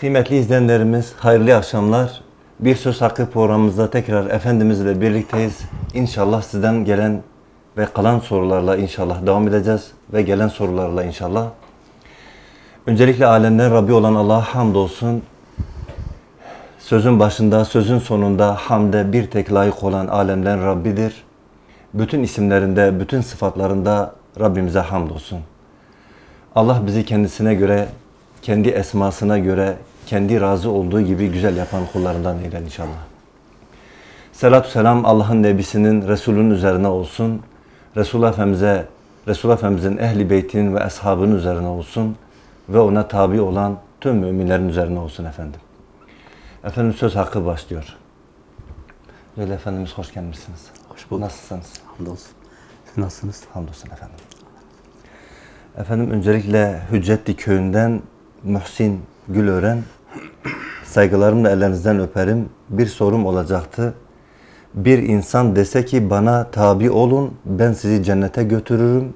Kıymetli izleyenlerimiz, hayırlı akşamlar. Bir Söz Hakkı programımızda tekrar Efendimizle birlikteyiz. İnşallah sizden gelen ve kalan sorularla inşallah devam edeceğiz. Ve gelen sorularla inşallah. Öncelikle alemden Rabbi olan Allah'a hamdolsun. Sözün başında, sözün sonunda hamde bir tek layık olan alemden Rabbidir. Bütün isimlerinde, bütün sıfatlarında Rabbimize hamdolsun. Allah bizi kendisine göre, kendi esmasına göre, kendi razı olduğu gibi güzel yapan kullarından eyler inşallah. Selatü selam Allah'ın Nebisinin, Resulünün üzerine olsun. Resulullah Efendimiz'e, Resulullah Efendimiz'in ehli beytinin ve ashabının üzerine olsun. Ve ona tabi olan tüm müminlerin üzerine olsun efendim. Efendim söz hakkı başlıyor. Öyle Efendimiz hoş gelmişsiniz. Hoş bulduk. Nasılsınız? Hamdolsun. Siz nasılsınız? Hamdolsun efendim. Efendim öncelikle Hüccetli köyünden Muhsin Gülören saygılarımla ellerinizden öperim. Bir sorum olacaktı. Bir insan dese ki bana tabi olun ben sizi cennete götürürüm.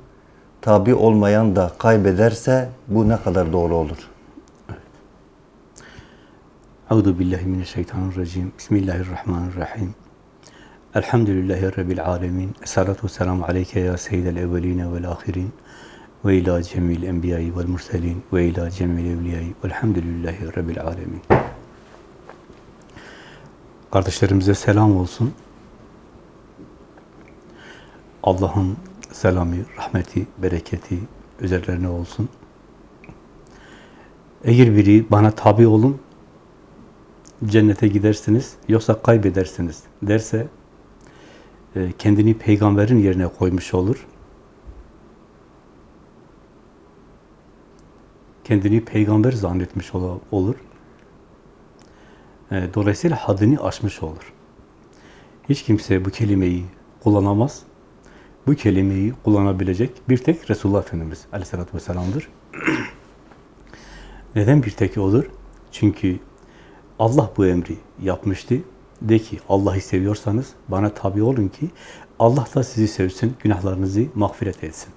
Tabi olmayan da kaybederse bu ne kadar doğru olur? Euzu billahi mineşşeytanirracim. Bismillahirrahmanirrahim. Elhamdülillahi rabbil alamin. Essalatu vesselamu aleyke ya seyyidel evvelin ve'l ahirin. Ve ila cemil enbiya'i ve'l murselin ve ila cemil evliya'i ve'lhamdülillahi rabbil alamin. Kardeşlerimize selam olsun. Allah'ın selamı, rahmeti, bereketi üzerlerine olsun. Eğer biri bana tabi olun, cennete gidersiniz, yoksa kaybedersiniz derse, e, kendini peygamberin yerine koymuş olur. Kendini peygamber zannetmiş olur. E, Dolayısıyla haddini aşmış olur. Hiç kimse bu kelimeyi kullanamaz. Bu kelimeyi kullanabilecek bir tek Resulullah Efendimiz Aleyhisselatü Vesselam'dır. Neden bir tek olur? Çünkü Allah bu emri yapmıştı. De ki Allah'ı seviyorsanız bana tabi olun ki Allah da sizi sevsin, günahlarınızı mağfiret etsin.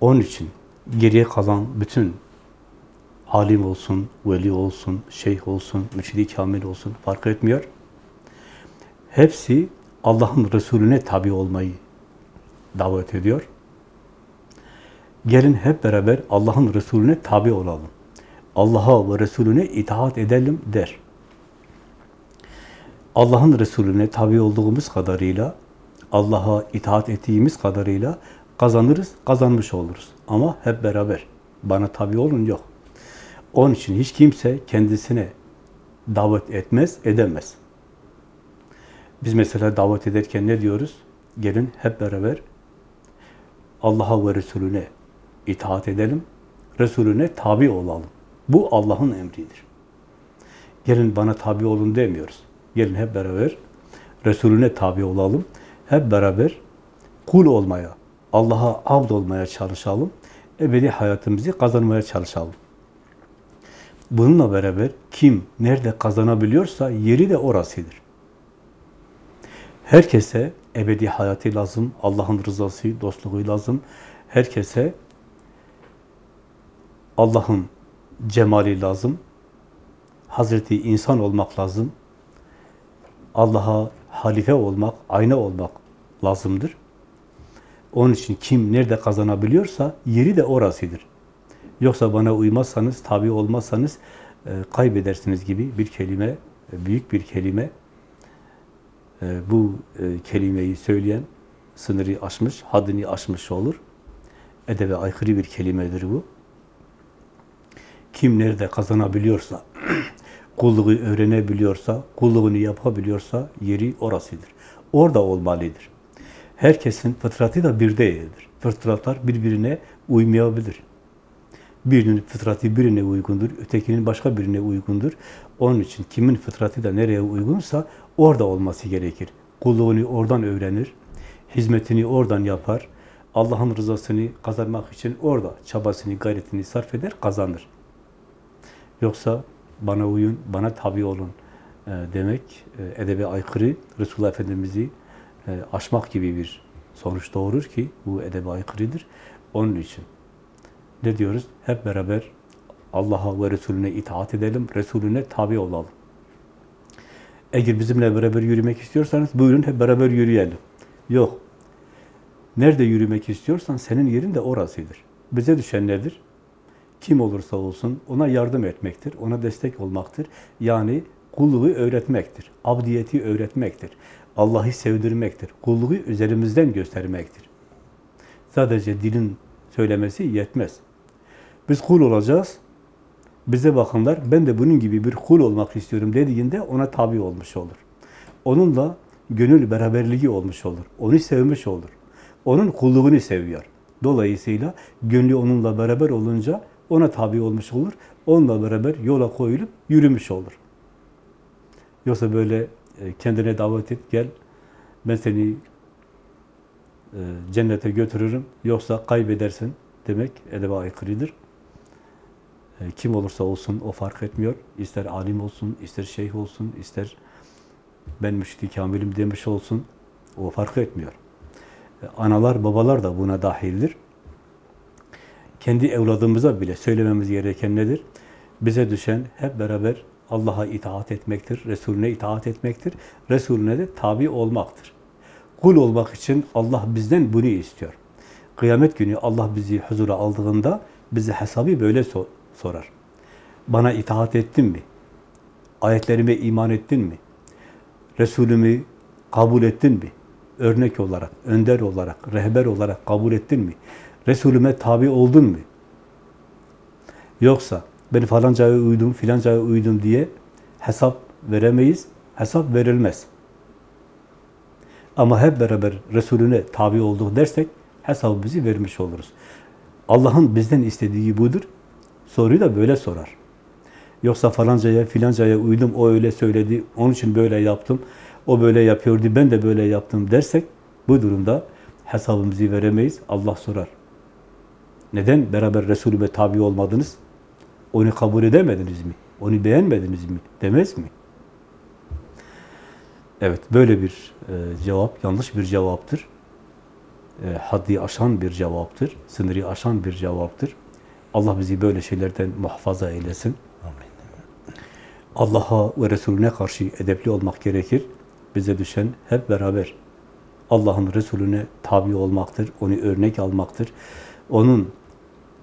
Onun için geriye kalan bütün alim olsun, veli olsun, şeyh olsun, mürşidi kamil olsun fark etmiyor. Hepsi Allah'ın Resulüne tabi olmayı davet ediyor. Gelin hep beraber Allah'ın Resulüne tabi olalım. Allah'a ve Resulüne itaat edelim der. Allah'ın Resulüne tabi olduğumuz kadarıyla, Allah'a itaat ettiğimiz kadarıyla kazanırız, kazanmış oluruz. Ama hep beraber. Bana tabi olun yok. Onun için hiç kimse kendisine davet etmez, edemez. Biz mesela davet ederken ne diyoruz? Gelin hep beraber Allah'a ve Resulüne itaat edelim, Resulüne tabi olalım. Bu Allah'ın emridir. Gelin bana tabi olun demiyoruz. Gelin hep beraber Resulüne tabi olalım. Hep beraber kul olmaya, Allah'a abd olmaya çalışalım. Ebedi hayatımızı kazanmaya çalışalım. Bununla beraber kim nerede kazanabiliyorsa yeri de orasıdır. Herkese ebedi hayatı lazım, Allah'ın rızası, dostluğu lazım. Herkese Allah'ın cemali lazım. Hazreti insan olmak lazım. Allah'a halife olmak, ayna olmak lazımdır. Onun için kim nerede kazanabiliyorsa yeri de orasıdır. Yoksa bana uymazsanız, tabi olmazsanız e, kaybedersiniz gibi bir kelime, e, büyük bir kelime. E, bu e, kelimeyi söyleyen sınırı aşmış, haddini aşmış olur. Edebe aykırı bir kelimedir bu. Kim nerede kazanabiliyorsa, kulluğu öğrenebiliyorsa, kulluğunu yapabiliyorsa yeri orasıdır. Orada olmalıdır. Herkesin fıtratı da bir değildir. Fıtratlar birbirine uymayabilir. Birinin fıtratı birine uygundur, ötekinin başka birine uygundur. Onun için kimin fıtratı da nereye uygunsa orada olması gerekir. Kulluğunu oradan öğrenir, hizmetini oradan yapar, Allah'ın rızasını kazanmak için orada çabasını, gayretini sarf eder, kazanır. Yoksa bana uyun, bana tabi olun e, demek e, edebe aykırı, Resulullah Efendimiz'i aşmak gibi bir sonuç doğurur ki bu edebe aykırıdır. Onun için ne diyoruz? Hep beraber Allah'a ve Resulüne itaat edelim, Resulüne tabi olalım. Eğer bizimle beraber yürümek istiyorsanız buyurun hep beraber yürüyelim. Yok. Nerede yürümek istiyorsan senin yerin de orasıdır. Bize düşen nedir? Kim olursa olsun ona yardım etmektir, ona destek olmaktır. Yani kulluğu öğretmektir, abdiyeti öğretmektir. Allah'ı sevdirmektir, kulluğu üzerimizden göstermektir. Sadece dilin söylemesi yetmez. Biz kul olacağız, bize bakınlar, ben de bunun gibi bir kul olmak istiyorum dediğinde ona tabi olmuş olur. Onunla gönül beraberliği olmuş olur. Onu sevmiş olur. Onun kulluğunu seviyor. Dolayısıyla gönlü onunla beraber olunca ona tabi olmuş olur. Onunla beraber yola koyulup yürümüş olur. Yoksa böyle kendine davet et, gel ben seni e, cennete götürürüm, yoksa kaybedersin demek edebe aykırıdır. E, Kim olursa olsun o fark etmiyor. İster alim olsun, ister şeyh olsun, ister ben müşri kamilim demiş olsun. O fark etmiyor. E, Analar, babalar da buna dahildir. Kendi evladımıza bile söylememiz gereken nedir? Bize düşen hep beraber Allah'a itaat etmektir, Resulüne itaat etmektir, Resulüne de tabi olmaktır. Kul olmak için Allah bizden bunu istiyor. Kıyamet günü Allah bizi huzura aldığında bize hesabı böyle so- sorar. Bana itaat ettin mi? Ayetlerime iman ettin mi? Resulümü kabul ettin mi? Örnek olarak, önder olarak, rehber olarak kabul ettin mi? Resulüme tabi oldun mu? Yoksa ben falancaya uydum, filancaya uydum diye hesap veremeyiz, hesap verilmez. Ama hep beraber Resulüne tabi olduk dersek hesabımızı vermiş oluruz. Allah'ın bizden istediği budur. Soruyu da böyle sorar. Yoksa falancaya, filancaya uydum, o öyle söyledi, onun için böyle yaptım, o böyle yapıyordu, ben de böyle yaptım dersek, bu durumda hesabımızı veremeyiz, Allah sorar. Neden beraber Resulüme tabi olmadınız? Onu kabul edemediniz mi? Onu beğenmediniz mi? Demez mi? Evet, böyle bir e, cevap, yanlış bir cevaptır. E, haddi aşan bir cevaptır, sınırı aşan bir cevaptır. Allah bizi böyle şeylerden muhafaza eylesin. Allah'a ve Resulüne karşı edepli olmak gerekir. Bize düşen hep beraber Allah'ın Resulüne tabi olmaktır, onu örnek almaktır. Onun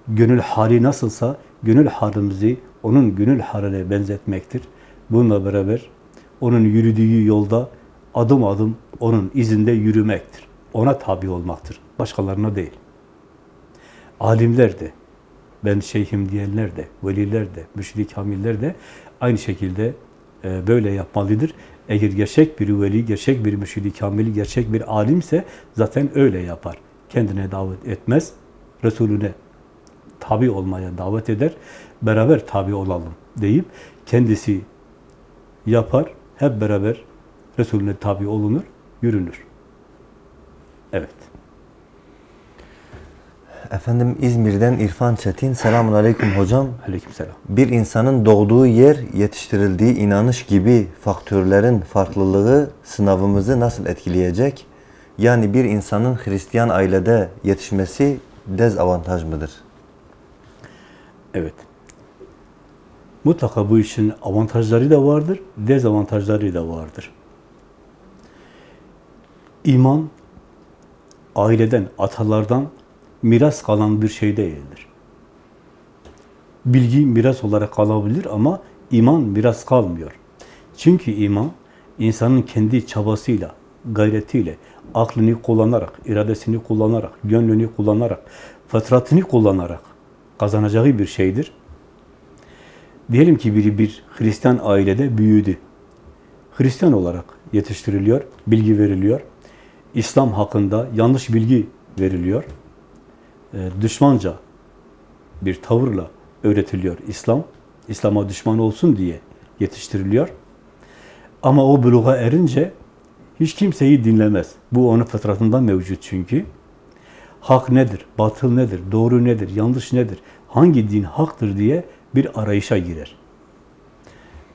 gönül hali nasılsa gönül halimizi onun gönül haline benzetmektir. Bununla beraber onun yürüdüğü yolda adım adım onun izinde yürümektir. Ona tabi olmaktır. Başkalarına değil. Alimler de, ben şeyhim diyenler de, veliler de, müşrik kamiller de aynı şekilde e, böyle yapmalıdır. Eğer gerçek bir veli, gerçek bir müşrik kamil, gerçek bir alimse zaten öyle yapar. Kendine davet etmez, Resulüne tabi olmaya davet eder, beraber tabi olalım deyip kendisi yapar, hep beraber Resulüne tabi olunur, yürünür. Evet. Efendim İzmir'den İrfan Çetin. Selamun Aleyküm hocam. Aleykümselam. Bir insanın doğduğu yer, yetiştirildiği inanış gibi faktörlerin farklılığı sınavımızı nasıl etkileyecek? Yani bir insanın Hristiyan ailede yetişmesi dezavantaj mıdır? Evet. Mutlaka bu işin avantajları da vardır, dezavantajları da vardır. İman, aileden, atalardan miras kalan bir şey değildir. Bilgi miras olarak kalabilir ama iman miras kalmıyor. Çünkü iman, insanın kendi çabasıyla, gayretiyle, aklını kullanarak, iradesini kullanarak, gönlünü kullanarak, fıtratını kullanarak kazanacağı bir şeydir. Diyelim ki biri bir Hristiyan ailede büyüdü. Hristiyan olarak yetiştiriliyor, bilgi veriliyor. İslam hakkında yanlış bilgi veriliyor. Ee, düşmanca bir tavırla öğretiliyor İslam. İslam'a düşman olsun diye yetiştiriliyor. Ama o buluğa erince hiç kimseyi dinlemez. Bu onun fıtratında mevcut çünkü. Hak nedir, batıl nedir, doğru nedir, yanlış nedir, hangi din haktır diye bir arayışa girer.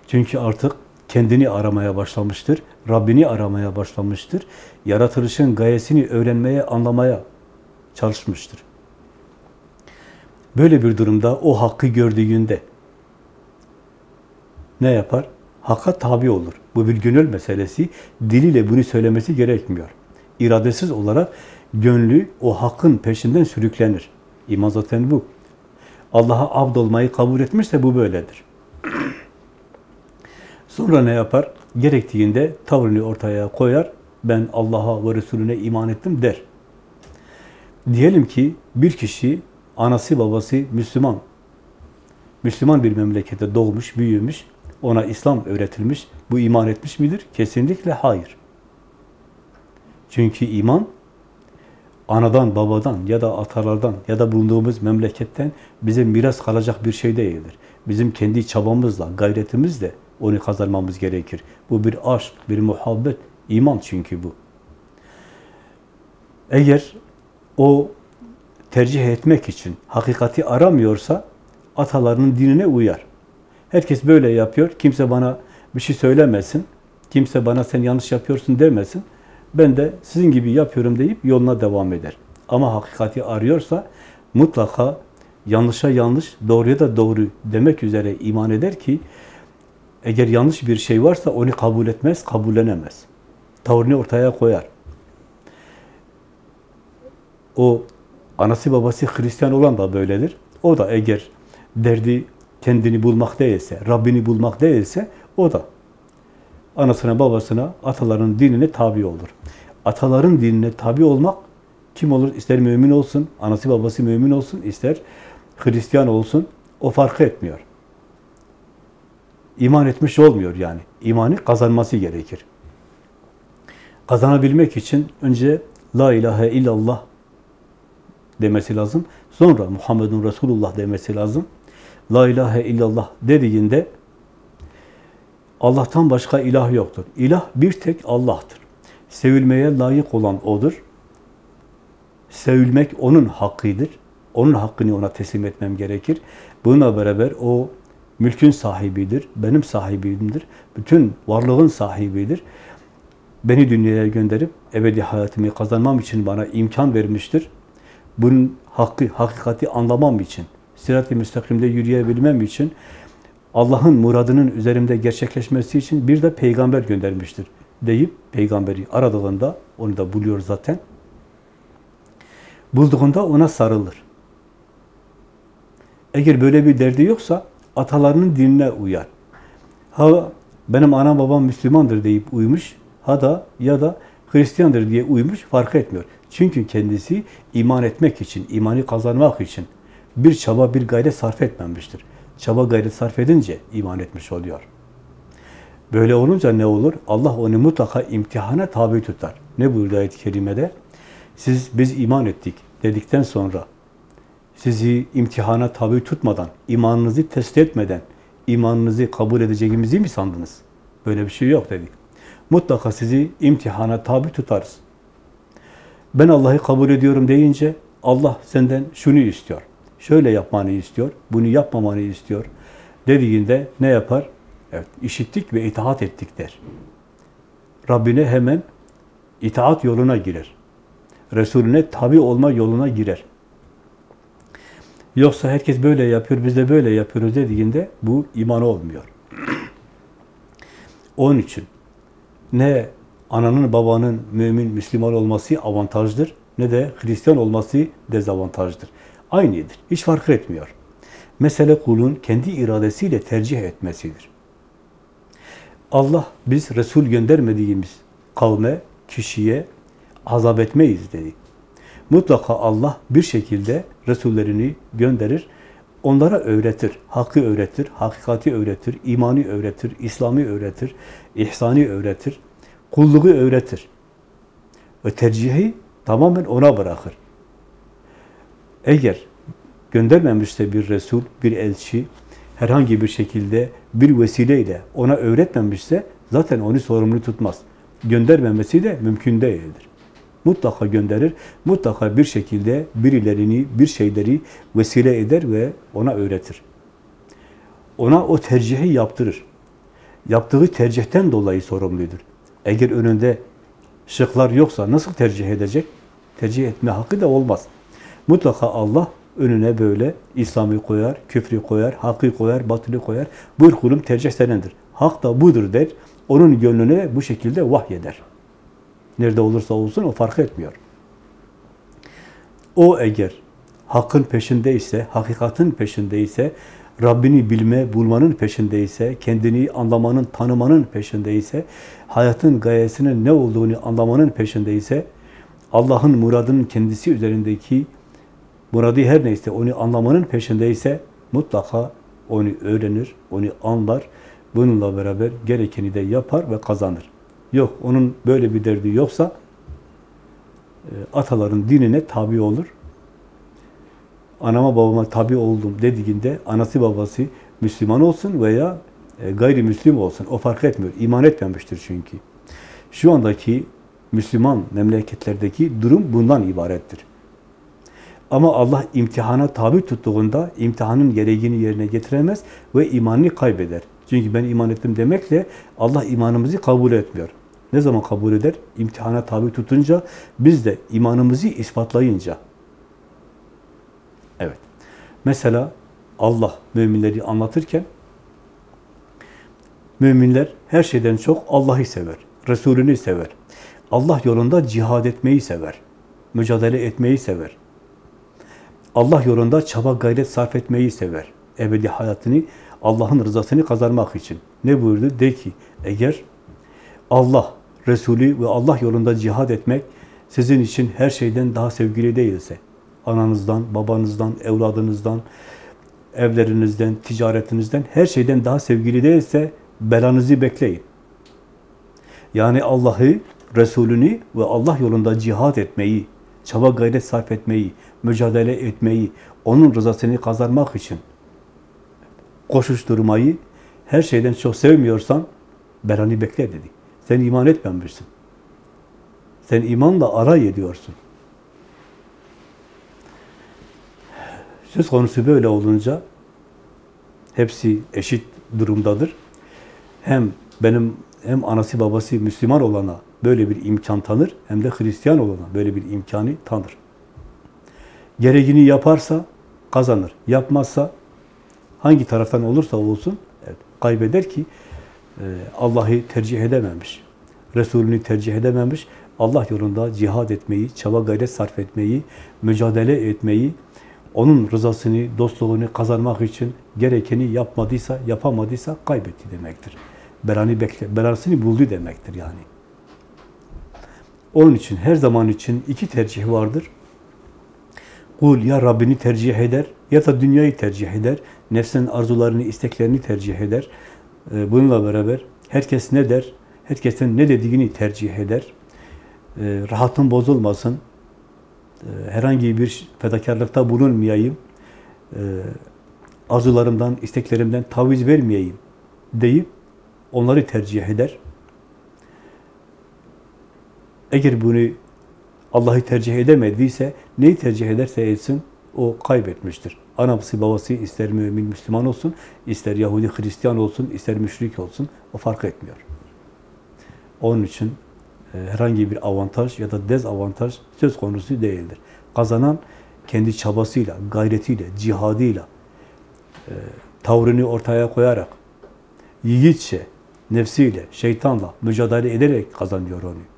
Çünkü artık kendini aramaya başlamıştır, Rabbini aramaya başlamıştır, yaratılışın gayesini öğrenmeye, anlamaya çalışmıştır. Böyle bir durumda o hakkı gördüğünde, ne yapar? Hakka tabi olur. Bu bir gönül meselesi. Diliyle bunu söylemesi gerekmiyor. İradesiz olarak gönlü o hakkın peşinden sürüklenir. İman zaten bu. Allah'a abd olmayı kabul etmişse bu böyledir. Sonra ne yapar? Gerektiğinde tavrını ortaya koyar. Ben Allah'a ve Resulüne iman ettim der. Diyelim ki bir kişi anası babası Müslüman. Müslüman bir memlekette doğmuş, büyümüş. Ona İslam öğretilmiş. Bu iman etmiş midir? Kesinlikle hayır. Çünkü iman anadan, babadan ya da atalardan ya da bulunduğumuz memleketten bize miras kalacak bir şey değildir. Bizim kendi çabamızla, gayretimizle onu kazanmamız gerekir. Bu bir aşk, bir muhabbet, iman çünkü bu. Eğer o tercih etmek için hakikati aramıyorsa atalarının dinine uyar. Herkes böyle yapıyor. Kimse bana bir şey söylemesin. Kimse bana sen yanlış yapıyorsun demesin. Ben de sizin gibi yapıyorum deyip yoluna devam eder. Ama hakikati arıyorsa mutlaka yanlışa yanlış, doğruya da doğru demek üzere iman eder ki eğer yanlış bir şey varsa onu kabul etmez, kabullenemez. Tavrını ortaya koyar. O anası babası Hristiyan olan da böyledir. O da eğer derdi kendini bulmak değilse, Rabbini bulmak değilse o da anasına, babasına, ataların dinine tabi olur. Ataların dinine tabi olmak kim olur? İster mümin olsun, anası babası mümin olsun, ister Hristiyan olsun. O fark etmiyor. İman etmiş olmuyor yani. İmanı kazanması gerekir. Kazanabilmek için önce La ilahe illallah demesi lazım. Sonra Muhammedun Resulullah demesi lazım. La ilahe illallah dediğinde Allah'tan başka ilah yoktur. İlah bir tek Allah'tır. Sevilmeye layık olan O'dur. Sevilmek O'nun hakkıdır. Onun hakkını O'na teslim etmem gerekir. Bununla beraber O mülkün sahibidir, benim sahibimdir, bütün varlığın sahibidir. Beni dünyaya gönderip ebedi hayatımı kazanmam için bana imkan vermiştir. Bunun hakkı, hakikati anlamam için, sirat-i müstakimde yürüyebilmem için, Allah'ın muradının üzerimde gerçekleşmesi için bir de peygamber göndermiştir deyip peygamberi aradığında onu da buluyor zaten. Bulduğunda ona sarılır. Eğer böyle bir derdi yoksa atalarının dinine uyar. Ha benim anam babam Müslümandır deyip uymuş, ha da ya da Hristiyandır diye uymuş fark etmiyor. Çünkü kendisi iman etmek için, imanı kazanmak için bir çaba, bir gayret sarf etmemiştir. Çaba gayret sarf edince iman etmiş oluyor. Böyle olunca ne olur? Allah onu mutlaka imtihana tabi tutar. Ne buyurdu ayet-i kerimede? Siz biz iman ettik dedikten sonra sizi imtihana tabi tutmadan, imanınızı test etmeden, imanınızı kabul edeceğimizi mi sandınız? Böyle bir şey yok dedik. Mutlaka sizi imtihana tabi tutarız. Ben Allah'ı kabul ediyorum deyince Allah senden şunu istiyor. Şöyle yapmanı istiyor, bunu yapmamanı istiyor. Dediğinde ne yapar? Evet, işittik ve itaat ettik der. Rabbine hemen itaat yoluna girer. Resulüne tabi olma yoluna girer. Yoksa herkes böyle yapıyor, biz de böyle yapıyoruz dediğinde bu iman olmuyor. Onun için ne ananın babanın mümin, Müslüman olması avantajdır, ne de Hristiyan olması dezavantajdır. Aynıdır. Hiç fark etmiyor. Mesele kulun kendi iradesiyle tercih etmesidir. Allah biz Resul göndermediğimiz kavme, kişiye azap etmeyiz dedi. Mutlaka Allah bir şekilde Resullerini gönderir, onlara öğretir, hakkı öğretir, hakikati öğretir, imanı öğretir, İslam'ı öğretir, ihsanı öğretir, kulluğu öğretir. Ve tercihi tamamen ona bırakır. Eğer göndermemişse bir Resul, bir elçi, herhangi bir şekilde bir vesileyle ona öğretmemişse zaten onu sorumlu tutmaz. Göndermemesi de mümkün değildir. Mutlaka gönderir, mutlaka bir şekilde birilerini, bir şeyleri vesile eder ve ona öğretir. Ona o tercihi yaptırır. Yaptığı tercihten dolayı sorumludur. Eğer önünde şıklar yoksa nasıl tercih edecek? Tercih etme hakkı da olmaz. Mutlaka Allah Önüne böyle İslam'ı koyar, küfrü koyar, hakkı koyar, batılı koyar. Buyur kulum tercih senindir. Hak da budur der. Onun gönlüne bu şekilde vahyeder. Nerede olursa olsun o fark etmiyor. O eğer hakkın peşindeyse, hakikatin peşindeyse, Rabbini bilme, bulmanın peşindeyse, kendini anlamanın, tanımanın peşindeyse, hayatın gayesinin ne olduğunu anlamanın peşindeyse, Allah'ın muradının kendisi üzerindeki muradı her neyse onu anlamanın peşindeyse mutlaka onu öğrenir, onu anlar. Bununla beraber gerekeni de yapar ve kazanır. Yok, onun böyle bir derdi yoksa e, ataların dinine tabi olur. Anama babama tabi oldum dediğinde anası babası Müslüman olsun veya e, gayrimüslim olsun. O fark etmiyor. İman etmemiştir çünkü. Şu andaki Müslüman memleketlerdeki durum bundan ibarettir. Ama Allah imtihana tabi tuttuğunda imtihanın gereğini yerine getiremez ve imanını kaybeder. Çünkü ben iman ettim demekle Allah imanımızı kabul etmiyor. Ne zaman kabul eder? İmtihana tabi tutunca, biz de imanımızı ispatlayınca. Evet. Mesela Allah müminleri anlatırken müminler her şeyden çok Allah'ı sever, Resulünü sever. Allah yolunda cihad etmeyi sever. Mücadele etmeyi sever. Allah yolunda çaba gayret sarf etmeyi sever. Ebedi hayatını, Allah'ın rızasını kazanmak için. Ne buyurdu? De ki, eğer Allah, Resulü ve Allah yolunda cihad etmek sizin için her şeyden daha sevgili değilse, ananızdan, babanızdan, evladınızdan, evlerinizden, ticaretinizden, her şeyden daha sevgili değilse belanızı bekleyin. Yani Allah'ı, Resulünü ve Allah yolunda cihad etmeyi, çaba gayret sarf etmeyi, mücadele etmeyi, onun rızasını kazanmak için koşuşturmayı her şeyden çok sevmiyorsan belanı bekle dedi. Sen iman etmemişsin. Sen imanla aray ediyorsun. Söz konusu böyle olunca hepsi eşit durumdadır. Hem benim hem anası babası Müslüman olana böyle bir imkan tanır, hem de Hristiyan olana böyle bir imkanı tanır. Gereğini yaparsa kazanır. Yapmazsa hangi taraftan olursa olsun evet, kaybeder ki e, Allah'ı tercih edememiş. Resulünü tercih edememiş. Allah yolunda cihad etmeyi, çaba gayret sarf etmeyi, mücadele etmeyi, onun rızasını, dostluğunu kazanmak için gerekeni yapmadıysa, yapamadıysa kaybetti demektir. Belanı bekle, belasını buldu demektir yani. Onun için her zaman için iki tercih vardır. Kul ya Rabbini tercih eder ya da dünyayı tercih eder. Nefsin arzularını, isteklerini tercih eder. Ee, Bununla beraber herkes ne der? Herkesin ne dediğini tercih eder. Ee, Rahatın bozulmasın. Ee, Herhangi bir fedakarlıkta bulunmayayım. Arzularımdan, isteklerimden taviz vermeyeyim deyip onları tercih eder. Eğer bunu Allah'ı tercih edemediyse, neyi tercih ederse etsin, o kaybetmiştir. Anası babası ister mümin, Müslüman olsun, ister Yahudi, Hristiyan olsun, ister müşrik olsun, o fark etmiyor. Onun için e, herhangi bir avantaj ya da dezavantaj söz konusu değildir. Kazanan kendi çabasıyla, gayretiyle, cihadıyla, e, tavrını ortaya koyarak, yiğitçe, nefsiyle, şeytanla mücadele ederek kazanıyor onu.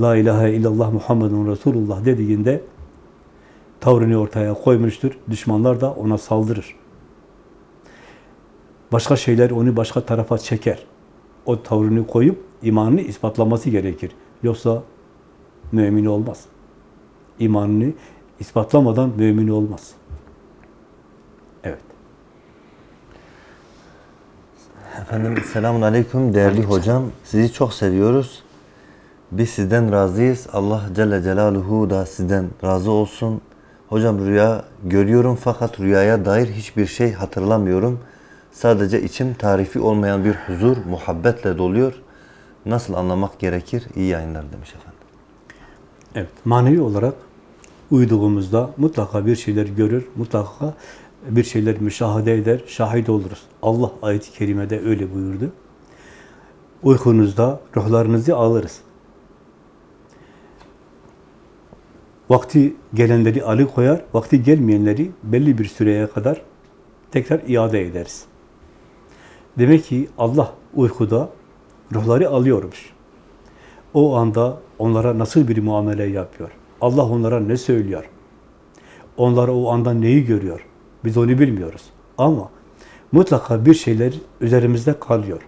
La ilahe illallah Muhammedun Resulullah dediğinde tavrını ortaya koymuştur. Düşmanlar da ona saldırır. Başka şeyler onu başka tarafa çeker. O tavrını koyup imanını ispatlaması gerekir. Yoksa mümin olmaz. İmanını ispatlamadan mümin olmaz. Evet. Efendim selamun aleyküm değerli hocam. Sizi çok seviyoruz. Biz sizden razıyız. Allah Celle Celaluhu da sizden razı olsun. Hocam rüya görüyorum fakat rüyaya dair hiçbir şey hatırlamıyorum. Sadece içim tarifi olmayan bir huzur, muhabbetle doluyor. Nasıl anlamak gerekir? İyi yayınlar demiş efendim. Evet. Manevi olarak uyuduğumuzda mutlaka bir şeyler görür, mutlaka bir şeyler müşahede eder, şahit oluruz. Allah ayet-i kerimede öyle buyurdu. Uykunuzda ruhlarınızı alırız. Vakti gelenleri alıkoyar, vakti gelmeyenleri belli bir süreye kadar tekrar iade ederiz. Demek ki Allah uykuda ruhları alıyormuş. O anda onlara nasıl bir muamele yapıyor? Allah onlara ne söylüyor? Onlar o anda neyi görüyor? Biz onu bilmiyoruz. Ama mutlaka bir şeyler üzerimizde kalıyor.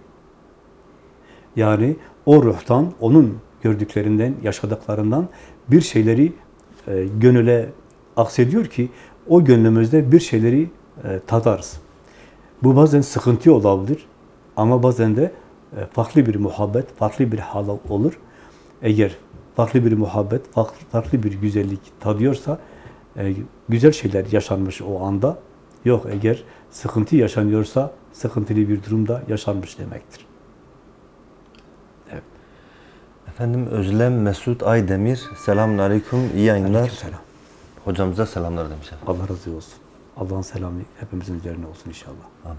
Yani o ruhtan, onun gördüklerinden, yaşadıklarından bir şeyleri gönüle aksediyor ki o gönlümüzde bir şeyleri e, tadarız. Bu bazen sıkıntı olabilir ama bazen de e, farklı bir muhabbet, farklı bir hal olur. Eğer farklı bir muhabbet, farklı, bir güzellik tadıyorsa e, güzel şeyler yaşanmış o anda. Yok eğer sıkıntı yaşanıyorsa sıkıntılı bir durumda yaşanmış demektir. Efendim Özlem Mesut Aydemir. Selamun Aleyküm. İyi yayınlar. Aleykümselam. Hocamıza selamlar demiş efendim. Allah razı olsun. Allah'ın selamı hepimizin üzerine olsun inşallah. Amin.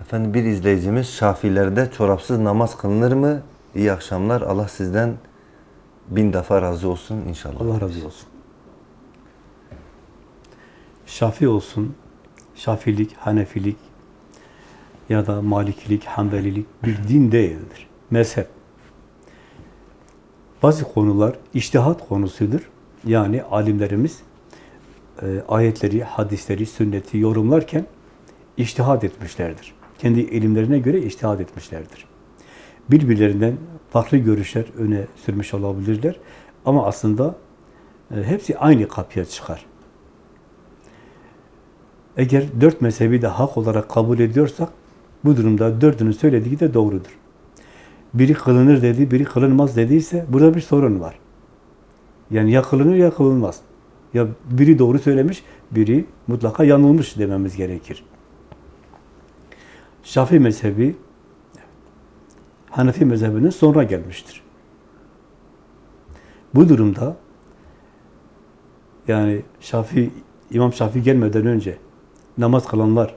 Efendim bir izleyicimiz Şafilerde çorapsız namaz kılınır mı? İyi akşamlar. Allah sizden bin defa razı olsun inşallah. Allah razı olsun. Şafi olsun, Şafilik, Hanefilik ya da Malikilik, Hanbelilik bir din değildir. Mezhep. Bazı konular iştihat konusudur. Yani alimlerimiz e, ayetleri, hadisleri, sünneti yorumlarken iştihat etmişlerdir. Kendi ilimlerine göre iştihat etmişlerdir. Birbirlerinden farklı görüşler öne sürmüş olabilirler. Ama aslında e, hepsi aynı kapıya çıkar. Eğer dört mezhebi de hak olarak kabul ediyorsak, bu durumda dördünün söylediği de doğrudur. Biri kılınır dedi, biri kılınmaz dediyse burada bir sorun var. Yani ya kılınır ya kılınmaz. Ya biri doğru söylemiş, biri mutlaka yanılmış dememiz gerekir. Şafii mezhebi Hanefi mezhebinin sonra gelmiştir. Bu durumda yani Şafii İmam Şafii gelmeden önce namaz kılanlar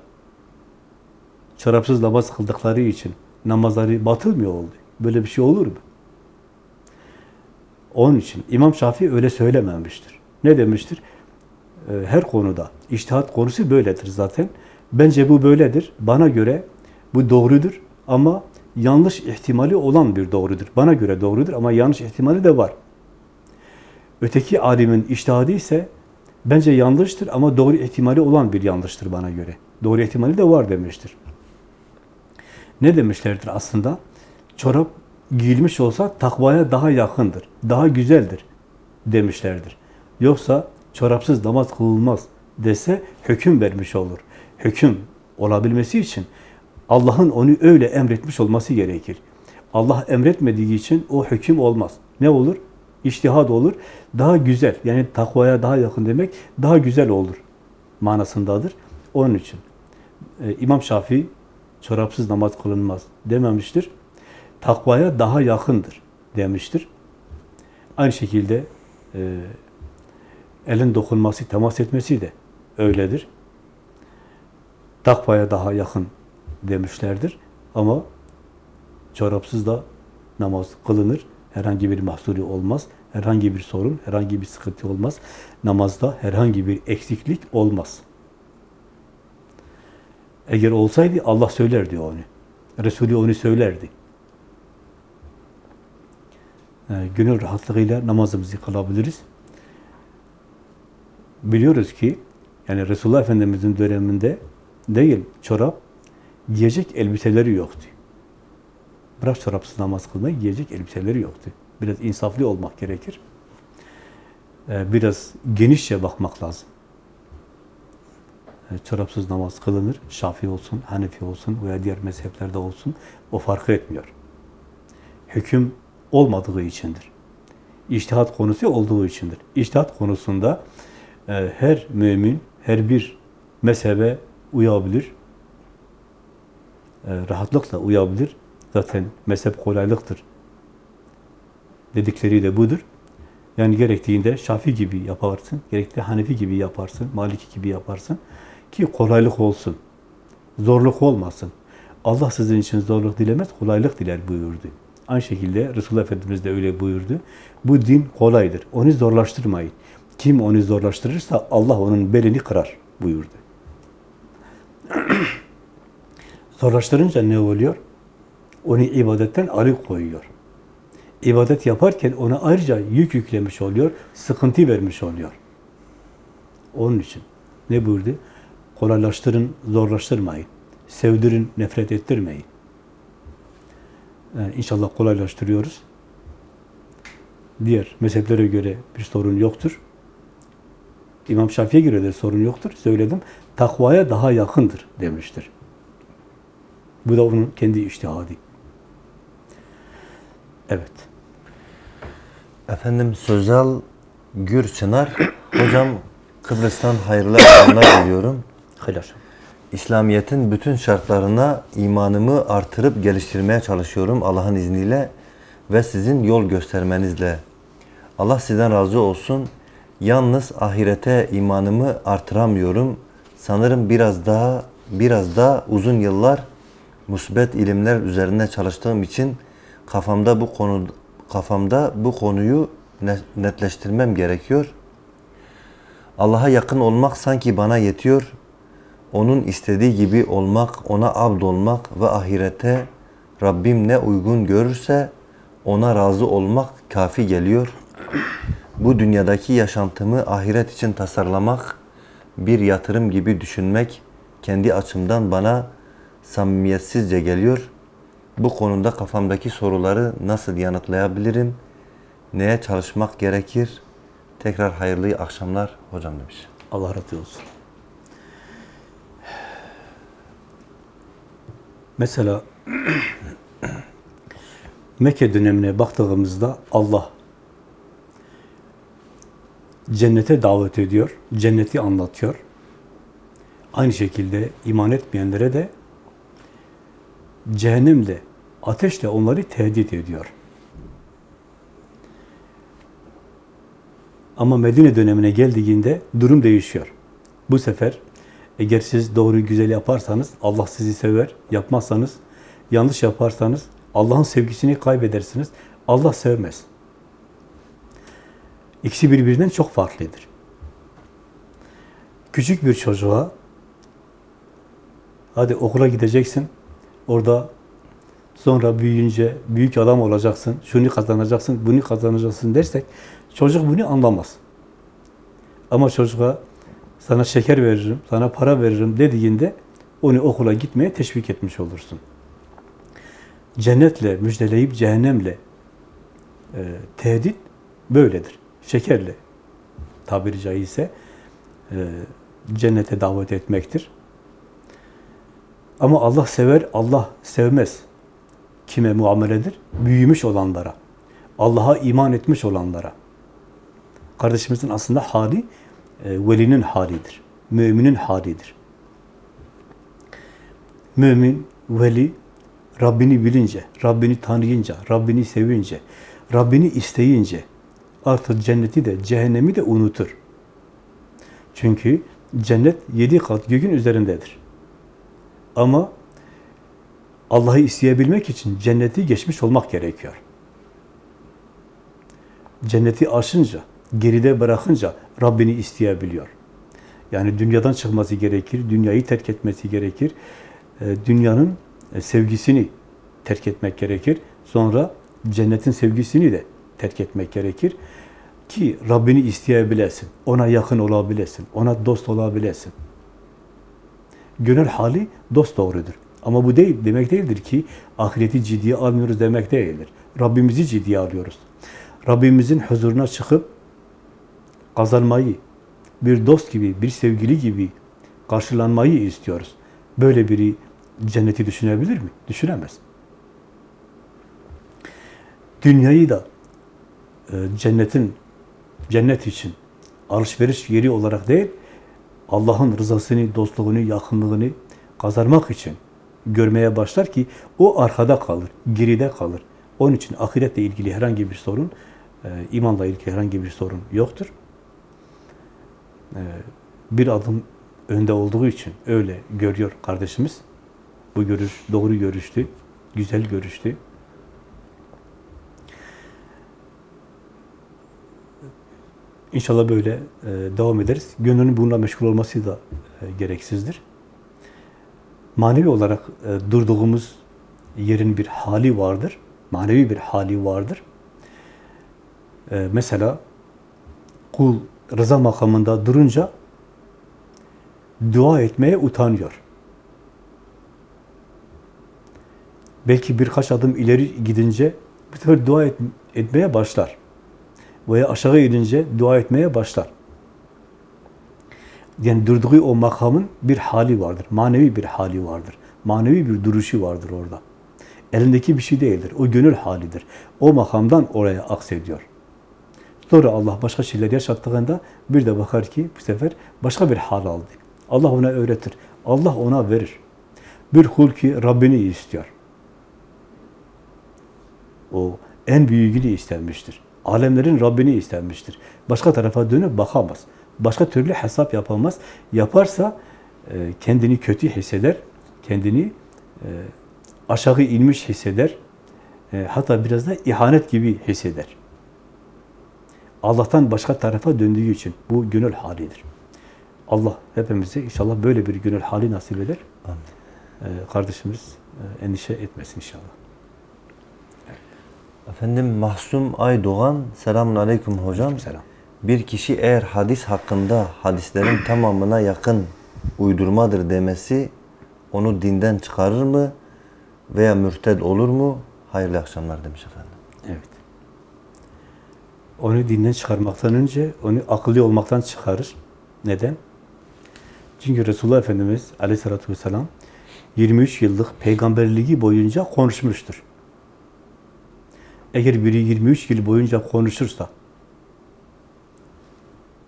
çorapsız namaz kıldıkları için namazları batıl mı oldu? Böyle bir şey olur mu? Onun için İmam Şafii öyle söylememiştir. Ne demiştir? Ee, Her konuda, iştihat konusu böyledir zaten. Bence bu böyledir. Bana göre bu doğrudur ama yanlış ihtimali olan bir doğrudur. Bana göre doğrudur ama yanlış ihtimali de var. Öteki alimin iştihadı ise bence yanlıştır ama doğru ihtimali olan bir yanlıştır bana göre. Doğru ihtimali de var demiştir. Ne demişlerdir aslında? Çorap giyilmiş olsa takvaya daha yakındır, daha güzeldir demişlerdir. Yoksa çorapsız namaz kılınmaz dese hüküm vermiş olur. Hüküm olabilmesi için Allah'ın onu öyle emretmiş olması gerekir. Allah emretmediği için o hüküm olmaz. Ne olur? İçtihad olur. Daha güzel, yani takvaya daha yakın demek, daha güzel olur manasındadır. Onun için e, İmam Şafii çorapsız namaz kılınmaz dememiştir. Takvaya daha yakındır demiştir. Aynı şekilde e, elin dokunması, temas etmesi de öyledir. Takvaya daha yakın demişlerdir. Ama çorapsız da namaz kılınır. Herhangi bir mahsuru olmaz. Herhangi bir sorun, herhangi bir sıkıntı olmaz. Namazda herhangi bir eksiklik olmaz. Eğer olsaydı Allah söylerdi onu. Resulü onu söylerdi. Yani gönül rahatlığıyla namazımızı kılabiliriz. Biliyoruz ki yani Resulullah Efendimiz'in döneminde değil çorap giyecek elbiseleri yoktu. Bırak çorapsız namaz kılmayı giyecek elbiseleri yoktu. Biraz insaflı olmak gerekir. Ee, biraz genişçe bakmak lazım. Ee, Çorapsız namaz kılınır. Şafii olsun, Hanefi olsun veya diğer mezheplerde olsun. O farkı etmiyor. Hüküm olmadığı içindir. İçtihat konusu olduğu içindir. İçtihat konusunda e, her mümin, her bir mezhebe uyabilir. E, rahatlıkla uyabilir. Zaten mezhep kolaylıktır. Dedikleri de budur. Yani gerektiğinde Şafi gibi yaparsın, gerektiğinde Hanefi gibi yaparsın, Maliki gibi yaparsın ki kolaylık olsun. Zorluk olmasın. Allah sizin için zorluk dilemez, kolaylık diler buyurdu. Aynı şekilde Resulullah Efendimiz de öyle buyurdu. Bu din kolaydır. Onu zorlaştırmayın. Kim onu zorlaştırırsa Allah onun belini kırar buyurdu. Zorlaştırınca ne oluyor? Onu ibadetten alıkoyuyor. İbadet yaparken ona ayrıca yük yüklemiş oluyor, sıkıntı vermiş oluyor. Onun için ne buyurdu? Kolaylaştırın, zorlaştırmayın. Sevdirin, nefret ettirmeyin. Yani inşallah kolaylaştırıyoruz. Diğer mezheplere göre bir sorun yoktur. İmam Şafii'ye göre de sorun yoktur. Söyledim. Takvaya daha yakındır demiştir. Bu da onun kendi iştihadi. Evet. Efendim Sözel Gürçınar. Hocam Kıbrıs'tan hayırlı akşamlar diliyorum. Hayır. İslamiyet'in bütün şartlarına imanımı artırıp geliştirmeye çalışıyorum Allah'ın izniyle ve sizin yol göstermenizle. Allah sizden razı olsun. Yalnız ahirete imanımı artıramıyorum. Sanırım biraz daha biraz daha uzun yıllar musbet ilimler üzerine çalıştığım için kafamda bu konu kafamda bu konuyu ne- netleştirmem gerekiyor. Allah'a yakın olmak sanki bana yetiyor. Onun istediği gibi olmak, ona abd olmak ve ahirete Rabbim ne uygun görürse ona razı olmak kafi geliyor. Bu dünyadaki yaşantımı ahiret için tasarlamak, bir yatırım gibi düşünmek kendi açımdan bana samimiyetsizce geliyor. Bu konuda kafamdaki soruları nasıl yanıtlayabilirim? Neye çalışmak gerekir? Tekrar hayırlı akşamlar hocam demiş. Allah razı olsun. Mesela Mekke dönemine baktığımızda Allah cennete davet ediyor, cenneti anlatıyor. Aynı şekilde iman etmeyenlere de cehennemle, ateşle onları tehdit ediyor. Ama Medine dönemine geldiğinde durum değişiyor. Bu sefer eğer siz doğru güzel yaparsanız Allah sizi sever, yapmazsanız, yanlış yaparsanız Allah'ın sevgisini kaybedersiniz. Allah sevmez. İkisi birbirinden çok farklıdır. Küçük bir çocuğa hadi okula gideceksin, orada sonra büyüyünce büyük adam olacaksın, şunu kazanacaksın, bunu kazanacaksın dersek çocuk bunu anlamaz. Ama çocuğa sana şeker veririm, sana para veririm dediğinde onu okula gitmeye teşvik etmiş olursun. Cennetle müjdeleyip cehennemle e, tehdit böyledir. Şekerle tabiri caizse e, cennete davet etmektir. Ama Allah sever, Allah sevmez. Kime muameledir? Büyümüş olanlara. Allah'a iman etmiş olanlara. Kardeşimizin aslında hali velinin halidir. Müminin halidir. Mümin, veli, Rabbini bilince, Rabbini tanıyınca, Rabbini sevince, Rabbini isteyince artık cenneti de, cehennemi de unutur. Çünkü cennet yedi kat gökün üzerindedir. Ama Allah'ı isteyebilmek için cenneti geçmiş olmak gerekiyor. Cenneti aşınca, geride bırakınca Rabbini isteyebiliyor. Yani dünyadan çıkması gerekir, dünyayı terk etmesi gerekir. E, Dünyanın e, sevgisini terk etmek gerekir. Sonra cennetin sevgisini de terk etmek gerekir. Ki Rabbini isteyebilesin, ona yakın olabilesin, ona dost olabilesin. Gönül hali dost doğrudur. Ama bu değil, demek değildir ki ahireti ciddiye almıyoruz demek değildir. Rabbimizi ciddiye alıyoruz. Rabbimizin huzuruna çıkıp kazanmayı, bir dost gibi, bir sevgili gibi karşılanmayı istiyoruz. Böyle biri cenneti düşünebilir mi? Düşünemez. Dünyayı da e, cennetin cennet için alışveriş yeri olarak değil, Allah'ın rızasını, dostluğunu, yakınlığını kazanmak için görmeye başlar ki o arkada kalır, geride kalır. Onun için ahiretle ilgili herhangi bir sorun, e, imanla ilgili herhangi bir sorun yoktur. Ee, bir adım önde olduğu için öyle görüyor kardeşimiz. Bu görüş doğru görüştü, güzel görüştü. İnşallah böyle e, devam ederiz. Gönlünün bununla meşgul olması da e, gereksizdir. Manevi olarak e, durduğumuz yerin bir hali vardır. Manevi bir hali vardır. Mesela kul rıza makamında durunca dua etmeye utanıyor. Belki birkaç adım ileri gidince bu sefer dua et- etmeye başlar. Veya aşağı gidince dua etmeye başlar. Yani durduğu o makamın bir hali vardır. Manevi bir hali vardır. Manevi bir duruşu vardır orada. Elindeki bir şey değildir. O gönül halidir. O makamdan oraya aksediyor. Sonra Allah başka şeyler yaşattığında bir de bakar ki bu sefer başka bir hal aldı. Allah ona öğretir. Allah ona verir. Bir kul ki Rabbini istiyor. O en büyüğünü istenmiştir. Alemlerin Rabbini istenmiştir. Başka tarafa dönüp bakamaz. Başka türlü hesap yapamaz. Yaparsa e, kendini kötü hisseder. Kendini e, aşağı inmiş hisseder. E, hatta biraz da ihanet gibi hisseder. Allah'tan başka tarafa döndüğü için bu gönül halidir. Allah hepimize inşallah böyle bir gönül hali nasip eder. Amin. Ee, kardeşimiz e, endişe etmesin inşallah. Efendim Mahsum Aydoğan, selamun aleyküm hocam. Selam. Bir kişi eğer hadis hakkında hadislerin tamamına yakın uydurmadır demesi onu dinden çıkarır mı veya mürted olur mu? Hayırlı akşamlar demiş efendim. Evet. Onu dinden çıkarmaktan önce onu akıllı olmaktan çıkarır. Neden? Çünkü Resulullah Efendimiz aleyhissalatü vesselam 23 yıllık peygamberliği boyunca konuşmuştur. Eğer biri 23 yıl boyunca konuşursa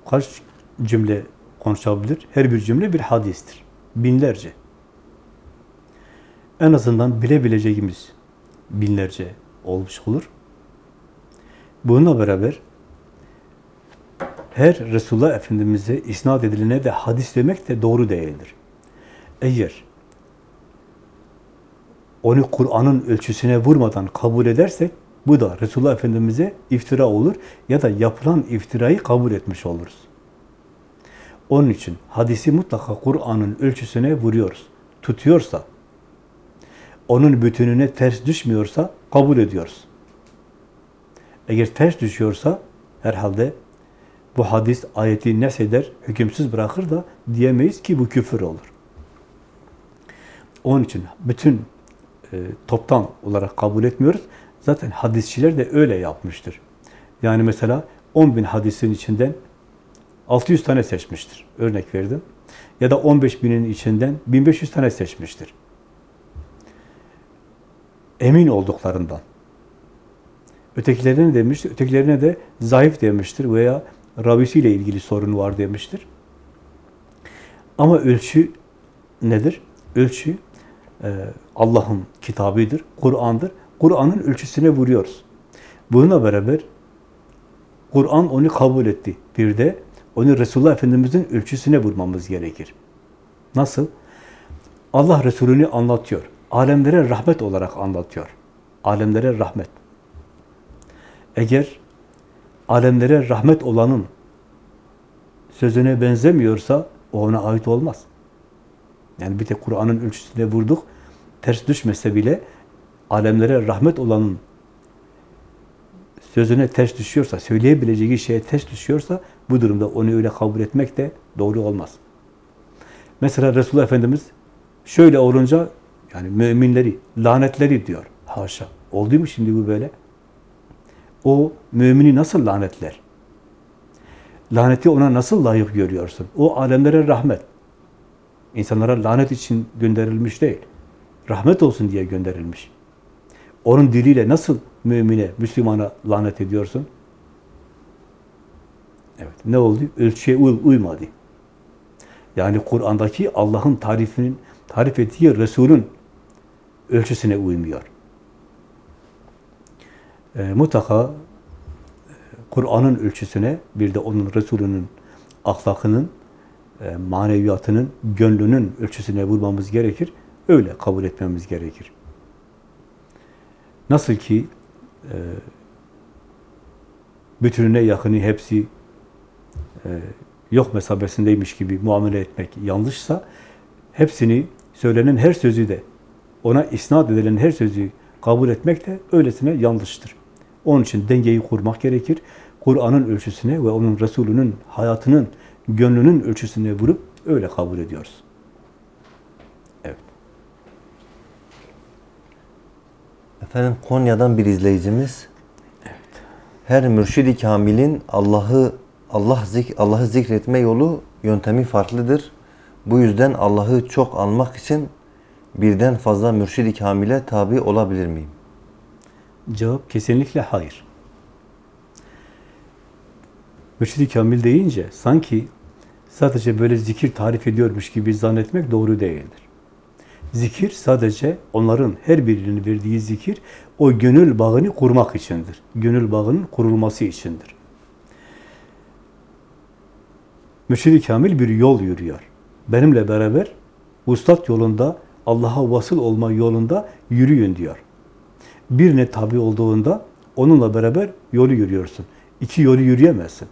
kaç cümle konuşabilir? Her bir cümle bir hadistir. Binlerce. En azından bilebileceğimiz binlerce olmuş olur. Bununla beraber her Resulullah Efendimiz'e isnat edilene de hadis demek de doğru değildir. Eğer onu Kur'an'ın ölçüsüne vurmadan kabul edersek bu da Resulullah Efendimiz'e iftira olur ya da yapılan iftirayı kabul etmiş oluruz. Onun için hadisi mutlaka Kur'an'ın ölçüsüne vuruyoruz. Tutuyorsa, onun bütününe ters düşmüyorsa kabul ediyoruz. Eğer ters düşüyorsa herhalde bu hadis ayeti nesheder, hükümsüz bırakır da diyemeyiz ki bu küfür olur. Onun için bütün e, toptan olarak kabul etmiyoruz. Zaten hadisçiler de öyle yapmıştır. Yani mesela 10 bin hadisin içinden 600 tane seçmiştir. Örnek verdim. Ya da 15 binin içinden 1500 tane seçmiştir. Emin olduklarından. Ötekilerine demiştir, ötekilerine de zayıf demiştir veya ravisiyle ilgili sorun var demiştir. Ama ölçü nedir? Ölçü e, Allah'ın kitabıdır, Kur'an'dır. Kur'an'ın ölçüsüne vuruyoruz. Bununla beraber Kur'an onu kabul etti. Bir de onu Resulullah Efendimiz'in ölçüsüne vurmamız gerekir. Nasıl? Allah Resulü'nü anlatıyor. Alemlere rahmet olarak anlatıyor. Alemlere rahmet. Eğer alemlere rahmet olanın sözüne benzemiyorsa o ona ait olmaz. Yani bir tek Kur'an'ın ölçüsüne vurduk, ters düşmese bile alemlere rahmet olanın sözüne ters düşüyorsa, söyleyebileceği şeye ters düşüyorsa bu durumda onu öyle kabul etmek de doğru olmaz. Mesela Resulullah Efendimiz şöyle olunca yani müminleri, lanetleri diyor. Haşa. Oldu mu şimdi bu böyle? O mümini nasıl lanetler? Laneti ona nasıl layık görüyorsun? O alemlere rahmet. İnsanlara lanet için gönderilmiş değil. Rahmet olsun diye gönderilmiş. Onun diliyle nasıl mümine, Müslümana lanet ediyorsun? Evet. Ne oldu? Ölçüye uy uymadı. Yani Kur'an'daki Allah'ın tarifinin, tarif ettiği Resul'ün ölçüsüne uymuyor. E, mutlaka Kur'an'ın ölçüsüne, bir de onun Resulünün ahlakının, e, maneviyatının, gönlünün ölçüsüne vurmamız gerekir. Öyle kabul etmemiz gerekir. Nasıl ki e, bütününe yakını hepsi yok mesabesindeymiş gibi muamele etmek yanlışsa hepsini söylenen her sözü de ona isnat edilen her sözü kabul etmek de öylesine yanlıştır. Onun için dengeyi kurmak gerekir. Kur'an'ın ölçüsüne ve onun Resulünün hayatının, gönlünün ölçüsüne vurup öyle kabul ediyoruz. Evet. Efendim Konya'dan bir izleyicimiz. Her mürşidi kamilin Allah'ı Allah zik Allah'ı zikretme yolu yöntemi farklıdır. Bu yüzden Allah'ı çok anmak için birden fazla mürşidi kamile tabi olabilir miyim? Cevap kesinlikle hayır. Mürşid-i Kamil deyince sanki sadece böyle zikir tarif ediyormuş gibi zannetmek doğru değildir. Zikir sadece onların her birinin verdiği zikir o gönül bağını kurmak içindir. Gönül bağının kurulması içindir. Mürşid-i Kamil bir yol yürüyor. Benimle beraber ustad yolunda, Allah'a vasıl olma yolunda yürüyün diyor. Birine tabi olduğunda onunla beraber yolu yürüyorsun. İki yolu yürüyemezsin.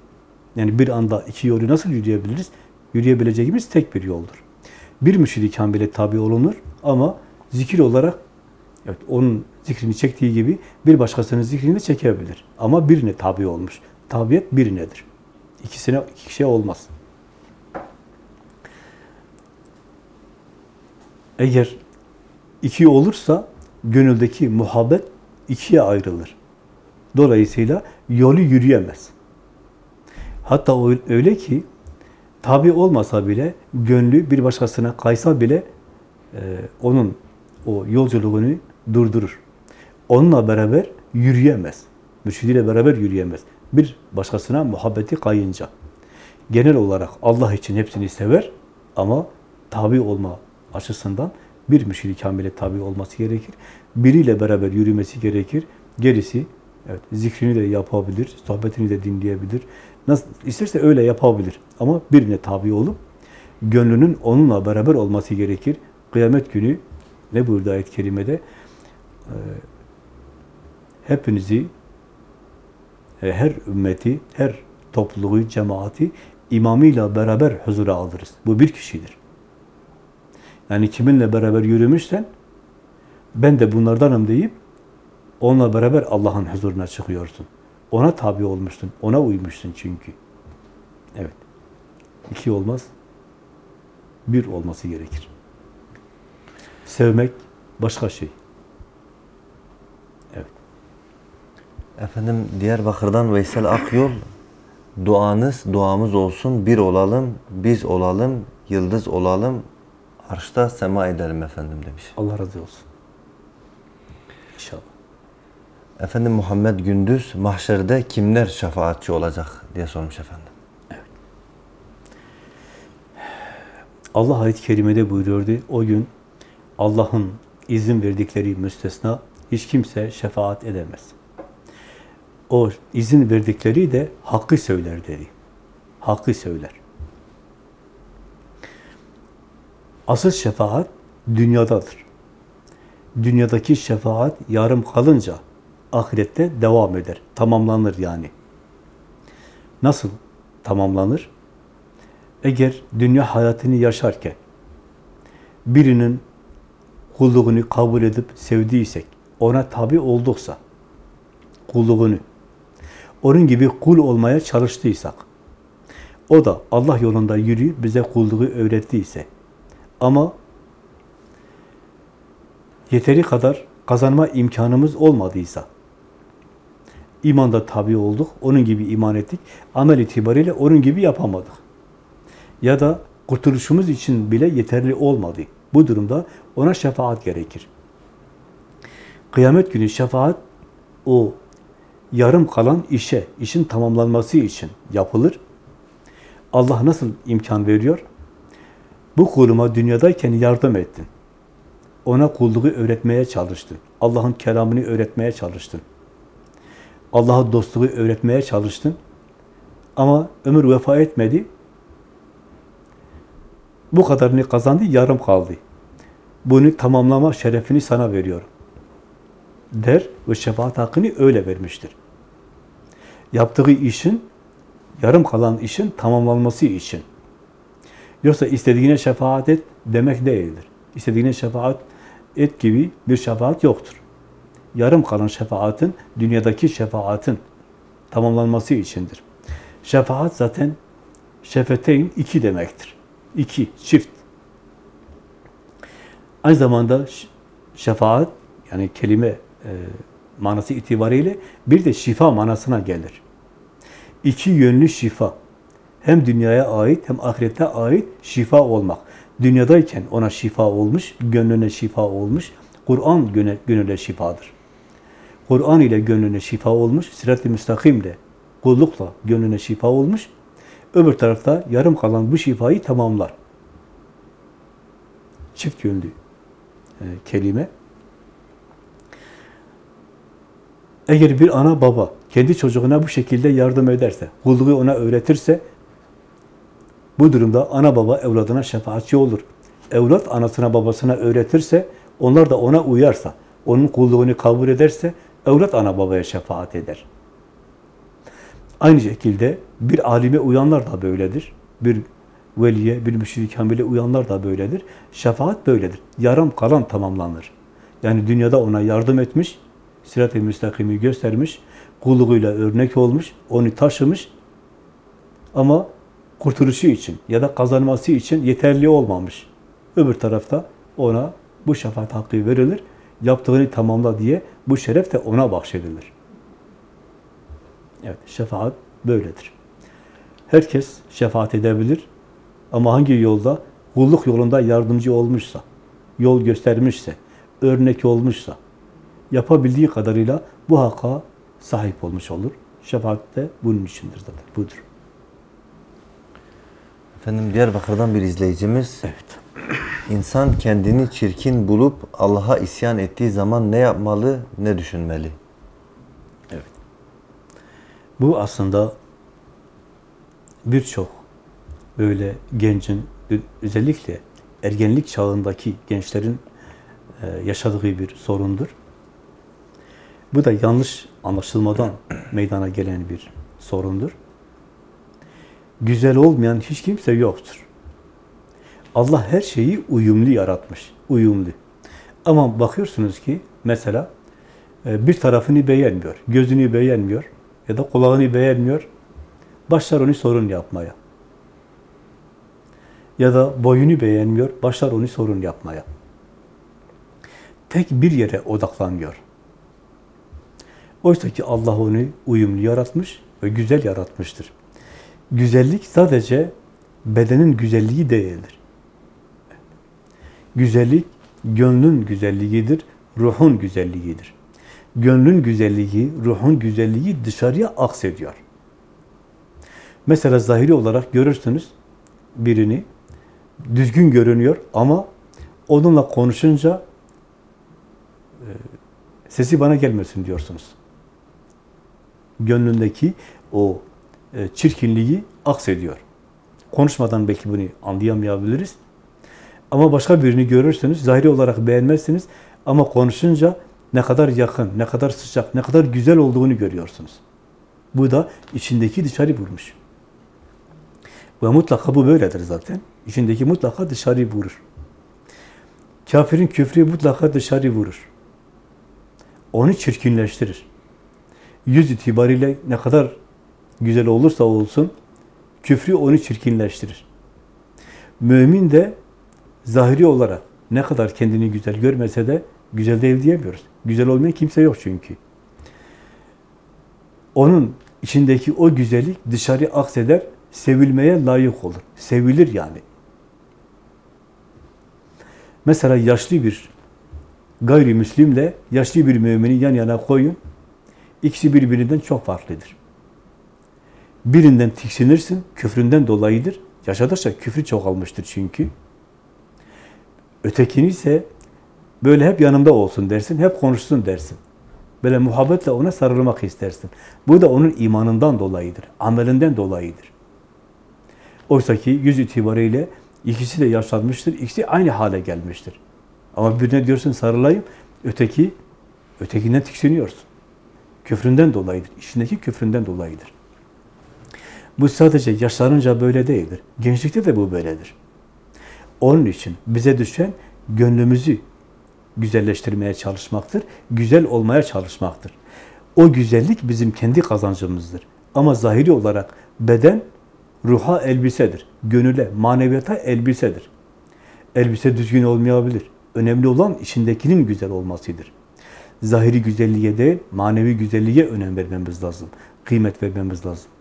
Yani bir anda iki yolu nasıl yürüyebiliriz? Yürüyebileceğimiz tek bir yoldur. Bir mürşid-i kamile tabi olunur ama zikir olarak evet onun zikrini çektiği gibi bir başkasının zikrini de çekebilir. Ama birine tabi olmuş. Tabiyet birinedir. İkisine iki kişiye olmaz. Eğer iki olursa gönüldeki muhabbet ikiye ayrılır. Dolayısıyla yolu yürüyemez. Hatta öyle ki tabi olmasa bile gönlü bir başkasına kaysa bile e, onun o yolculuğunu durdurur. Onunla beraber yürüyemez. Mürşidiyle beraber yürüyemez. Bir başkasına muhabbeti kayınca. Genel olarak Allah için hepsini sever ama tabi olma açısından bir mürşidi kamile tabi olması gerekir. Biriyle beraber yürümesi gerekir. Gerisi evet zikrini de yapabilir, sohbetini de dinleyebilir. Nasıl isterse öyle yapabilir. Ama birine tabi olup gönlünün onunla beraber olması gerekir. Kıyamet günü ne buyurdu ayet-i kerimede? Ee, hepinizi e, her ümmeti, her topluluğu, cemaati imamıyla beraber huzura alırız. Bu bir kişidir. Yani kiminle beraber yürümüşsen ben de bunlardanım deyip onunla beraber Allah'ın huzuruna çıkıyorsun. Ona tabi olmuştun. Ona uymuşsun çünkü. Evet. İki olmaz. Bir olması gerekir. Sevmek başka şey. Evet. Efendim Diyarbakır'dan Veysel Akyol duanız duamız olsun bir olalım biz olalım yıldız olalım arşta sema edelim efendim demiş. Allah razı olsun. İnşallah. Efendim Muhammed Gündüz mahşerde kimler şefaatçi olacak diye sormuş efendim. Allah ayet-i kerimede buyuruyordu. O gün Allah'ın izin verdikleri müstesna hiç kimse şefaat edemez. O izin verdikleri de hakkı söyler dedi. Hakkı söyler. Asıl şefaat dünyadadır. Dünyadaki şefaat yarım kalınca ahirette devam eder. Tamamlanır yani. Nasıl tamamlanır? Eğer dünya hayatını yaşarken birinin kulluğunu kabul edip sevdiysek, ona tabi olduksa, kulluğunu, onun gibi kul olmaya çalıştıysak, o da Allah yolunda yürüyüp bize kulluğu öğrettiyse, ama yeteri kadar kazanma imkanımız olmadıysa, imanda tabi olduk, onun gibi iman ettik, amel itibariyle onun gibi yapamadık. Ya da kurtuluşumuz için bile yeterli olmadı. Bu durumda ona şefaat gerekir. Kıyamet günü şefaat o yarım kalan işe, işin tamamlanması için yapılır. Allah nasıl imkan veriyor? Bu kuluma dünyadayken yardım ettin. Ona kulluğu öğretmeye çalıştın. Allah'ın kelamını öğretmeye çalıştın. Allah'a dostluğu öğretmeye çalıştın. Ama ömür vefa etmedi. Bu kadarını kazandı, yarım kaldı. Bunu tamamlama şerefini sana veriyorum. Der ve şefaat hakkını öyle vermiştir. Yaptığı işin Yarım kalan işin tamamlanması için. Yoksa istediğine şefaat et demek değildir. İstediğine şefaat et gibi bir şefaat yoktur. Yarım kalan şefaatin, dünyadaki şefaatin tamamlanması içindir. Şefaat zaten şefeteyn iki demektir. İki, çift. Aynı zamanda şefaat yani kelime e, manası itibariyle bir de şifa manasına gelir. İki yönlü şifa. Hem dünyaya ait hem ahirete ait şifa olmak. Dünyadayken ona şifa olmuş, gönlüne şifa olmuş. Kur'an gönüle şifadır. Kur'an ile gönlüne şifa olmuş, sirat-i müstakimle, kullukla gönlüne şifa olmuş. Öbür tarafta yarım kalan bu şifayı tamamlar. Çift yönlü e, kelime. Eğer bir ana baba kendi çocuğuna bu şekilde yardım ederse, kulluğu ona öğretirse, bu durumda ana baba evladına şefaatçi olur. Evlat anasına babasına öğretirse, onlar da ona uyarsa, onun kulluğunu kabul ederse, evlat ana babaya şefaat eder. Aynı şekilde bir alime uyanlar da böyledir. Bir veliye, bir müşrik kamile uyanlar da böyledir. Şefaat böyledir. Yarım kalan tamamlanır. Yani dünyada ona yardım etmiş, sirat-i müstakimi göstermiş, kulluğuyla örnek olmuş, onu taşımış ama kurtuluşu için ya da kazanması için yeterli olmamış. Öbür tarafta ona bu şefaat hakkı verilir. Yaptığını tamamla diye bu şeref de ona bahşedilir. Evet, şefaat böyledir. Herkes şefaat edebilir ama hangi yolda? Kulluk yolunda yardımcı olmuşsa, yol göstermişse, örnek olmuşsa, yapabildiği kadarıyla bu hakka sahip olmuş olur. Şefaat de bunun içindir zaten, budur. Efendim Diyarbakır'dan bir izleyicimiz. Evet. İnsan kendini çirkin bulup Allah'a isyan ettiği zaman ne yapmalı, ne düşünmeli? Bu aslında birçok böyle gencin, özellikle ergenlik çağındaki gençlerin e, yaşadığı bir sorundur. Bu da yanlış anlaşılmadan meydana gelen bir sorundur. Güzel olmayan hiç kimse yoktur. Allah her şeyi uyumlu yaratmış, uyumlu. Ama bakıyorsunuz ki mesela e, bir tarafını beğenmiyor, gözünü beğenmiyor ya da kulağını beğenmiyor, başlar onu sorun yapmaya. Ya da boyunu beğenmiyor, başlar onu sorun yapmaya. Tek bir yere odaklanıyor. Oysa ki Allah onu uyumlu yaratmış ve güzel yaratmıştır. Güzellik sadece bedenin güzelliği değildir. Güzellik gönlün güzelliğidir, ruhun güzelliğidir. Gönlün güzelliği, ruhun güzelliği dışarıya aksediyor. Mesela zahiri olarak görürsünüz birini, düzgün görünüyor ama onunla konuşunca e, sesi bana gelmesin diyorsunuz. Gönlündeki o e, çirkinliği aksediyor. Konuşmadan belki bunu anlayamayabiliriz. Ama başka birini görürsünüz, zahiri olarak beğenmezsiniz ama konuşunca ne kadar yakın, ne kadar sıcak, ne kadar güzel olduğunu görüyorsunuz. Bu da içindeki dışarı vurmuş. Ve mutlaka bu böyledir zaten. İçindeki mutlaka dışarı vurur. Kafirin küfrü mutlaka dışarı vurur. Onu çirkinleştirir. Yüz itibariyle ne kadar güzel olursa olsun, küfrü onu çirkinleştirir. Mümin de zahiri olarak ne kadar kendini güzel görmese de güzel değil diyemiyoruz. Güzel olmayan kimse yok çünkü. Onun içindeki o güzellik dışarı akseder, sevilmeye layık olur. Sevilir yani. Mesela yaşlı bir gayrimüslimle yaşlı bir mümini yan yana koyun. İkisi birbirinden çok farklıdır. Birinden tiksinirsin, küfründen dolayıdır. Yaşadıkça küfrü çoğalmıştır çünkü. Ötekini ise böyle hep yanımda olsun dersin, hep konuşsun dersin. Böyle muhabbetle ona sarılmak istersin. Bu da onun imanından dolayıdır, amelinden dolayıdır. Oysa ki yüz itibariyle ikisi de yaşlanmıştır, ikisi aynı hale gelmiştir. Ama birine diyorsun sarılayım, öteki, ötekinden tiksiniyorsun. Küfründen dolayıdır, içindeki küfründen dolayıdır. Bu sadece yaşlanınca böyle değildir. Gençlikte de bu böyledir. Onun için bize düşen gönlümüzü güzelleştirmeye çalışmaktır. Güzel olmaya çalışmaktır. O güzellik bizim kendi kazancımızdır. Ama zahiri olarak beden ruha elbisedir. Gönüle, maneviyata elbisedir. Elbise düzgün olmayabilir. Önemli olan içindekinin güzel olmasıdır. Zahiri güzelliğe değil, manevi güzelliğe önem vermemiz lazım. Kıymet vermemiz lazım.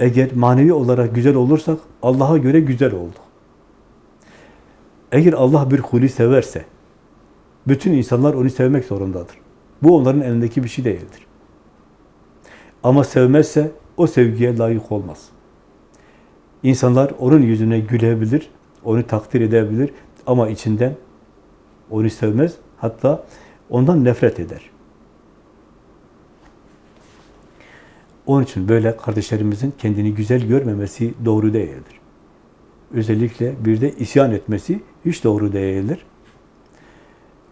Eğer manevi olarak güzel olursak Allah'a göre güzel olduk. Eğer Allah bir kulü severse, bütün insanlar onu sevmek zorundadır. Bu onların elindeki bir şey değildir. Ama sevmezse o sevgiye layık olmaz. İnsanlar onun yüzüne gülebilir, onu takdir edebilir ama içinden onu sevmez, hatta ondan nefret eder. Onun için böyle kardeşlerimizin kendini güzel görmemesi doğru değildir. Özellikle bir de isyan etmesi hiç doğru değildir.